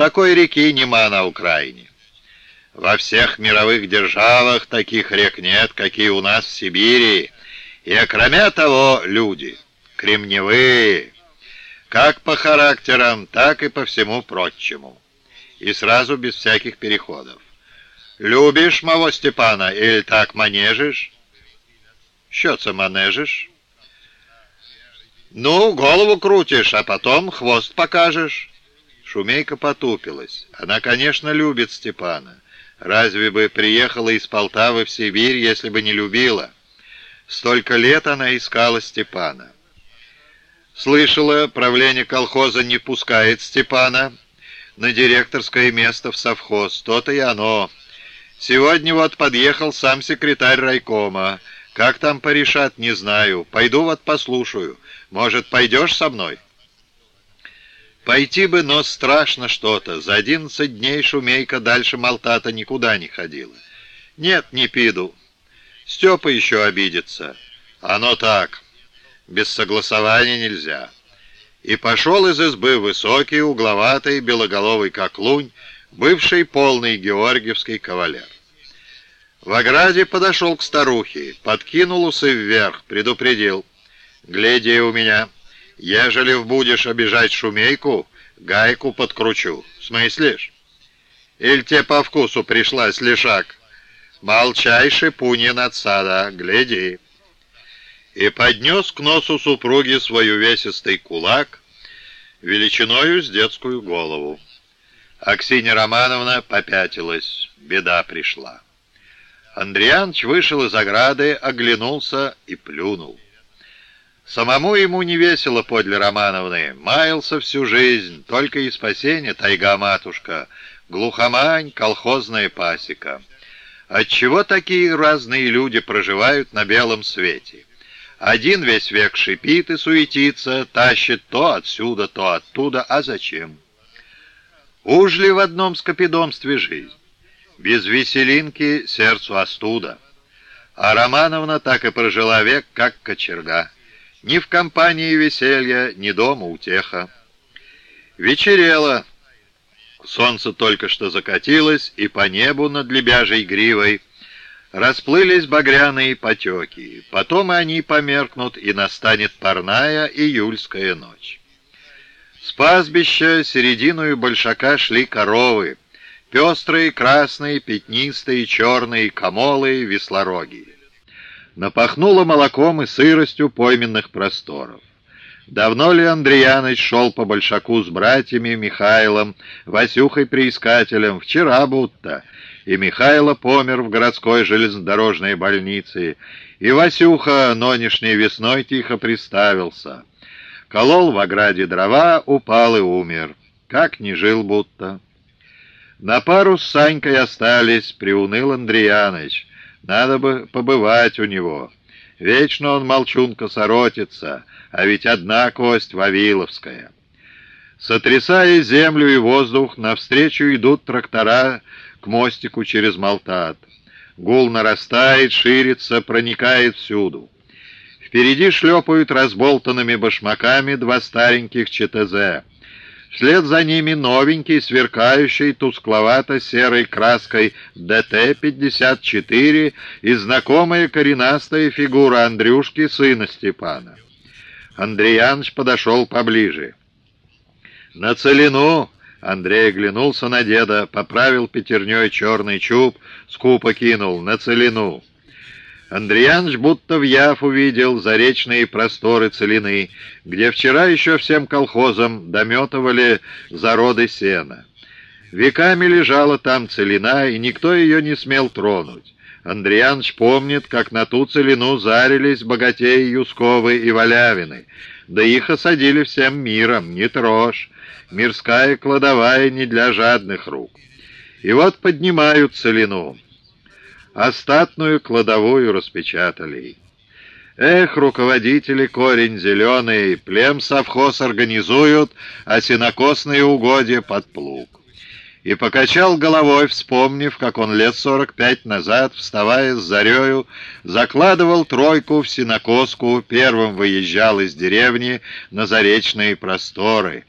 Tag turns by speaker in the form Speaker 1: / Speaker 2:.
Speaker 1: Такой реки нема на Украине. Во всех мировых державах таких рек нет, какие у нас в Сибири. И кроме того, люди кремневые, как по характерам, так и по всему прочему. И сразу без всяких переходов. Любишь моего Степана или так манежишь? Що це манежиш? Ну, голову крутишь, а потом хвост покажешь. Шумейка потупилась. Она, конечно, любит Степана. Разве бы приехала из Полтавы в Сибирь, если бы не любила? Столько лет она искала Степана. Слышала, правление колхоза не пускает Степана на директорское место в совхоз. То-то и оно. Сегодня вот подъехал сам секретарь райкома. Как там порешат, не знаю. Пойду вот послушаю. Может, пойдешь со мной?» Пойти бы, но страшно что-то. За одиннадцать дней Шумейка дальше Малтата никуда не ходила. Нет, не пиду. Степа еще обидится. Оно так. Без согласования нельзя. И пошел из избы высокий, угловатый, белоголовый как лунь, бывший полный георгиевский кавалер. В ограде подошел к старухе, подкинул усы вверх, предупредил. «Гляди у меня». Ежели будешь обижать шумейку, гайку подкручу. Смыслишь? Иль тебе по вкусу пришлась лишак? Молчай, шипунья надсада, гляди. И поднес к носу супруги свой увесистый кулак величиною с детскую голову. Аксинья Романовна попятилась. Беда пришла. Андрианович вышел из ограды, оглянулся и плюнул. Самому ему не весело подле Романовны. Маялся всю жизнь, только и спасение тайга-матушка, глухомань, колхозная пасека. Отчего такие разные люди проживают на белом свете? Один весь век шипит и суетится, тащит то отсюда, то оттуда, а зачем? Уж ли в одном скопидомстве жизнь? Без веселинки сердцу остуда. А Романовна так и прожила век, как кочерга. Ни в компании веселья, ни дома утеха. Вечерело. Солнце только что закатилось, и по небу над лебяжей гривой расплылись багряные потеки. Потом они померкнут, и настанет парная июльская ночь. С пастбища середину большака шли коровы, пестрые, красные, пятнистые, черные, комолые, веслороги напахнуло молоком и сыростью пойменных просторов. Давно ли Андреяныч шел по Большаку с братьями Михайлом, Васюхой-приискателем? Вчера будто. И Михайло помер в городской железнодорожной больнице, и Васюха нонешней весной тихо приставился. Колол в ограде дрова, упал и умер. Как не жил будто. На пару с Санькой остались, приуныл Андреяныч. Надо бы побывать у него. Вечно он молчунка соротится, а ведь одна кость Вавиловская. Сотрясая землю и воздух, навстречу идут трактора к мостику через Малтат. Гул нарастает, ширится, проникает всюду. Впереди шлепают разболтанными башмаками два стареньких ЧТЗ. Вслед за ними новенький, сверкающий тускловато-серой краской ДТ-54 и знакомая коренастая фигура Андрюшки, сына Степана. Андреяныч подошел поближе. «На целину!» Андрей оглянулся на деда, поправил пятерней черный чуб, скупо кинул «на целину!» Андреяныч будто в Яв увидел заречные просторы целины, где вчера еще всем колхозам дометывали зароды сена. Веками лежала там целина, и никто ее не смел тронуть. Андреяныч помнит, как на ту целину зарились богатеи Юсковы и Валявины, да их осадили всем миром, не трожь, мирская кладовая не для жадных рук. И вот поднимают целину остатную кладовую распечатали. Эх, руководители корень зеленый, плем совхоз организуют, а сенокосные угодья под плуг. И покачал головой, вспомнив, как он лет сорок пять назад, вставая с зарею, закладывал тройку в сенокоску, первым выезжал из деревни на заречные просторы,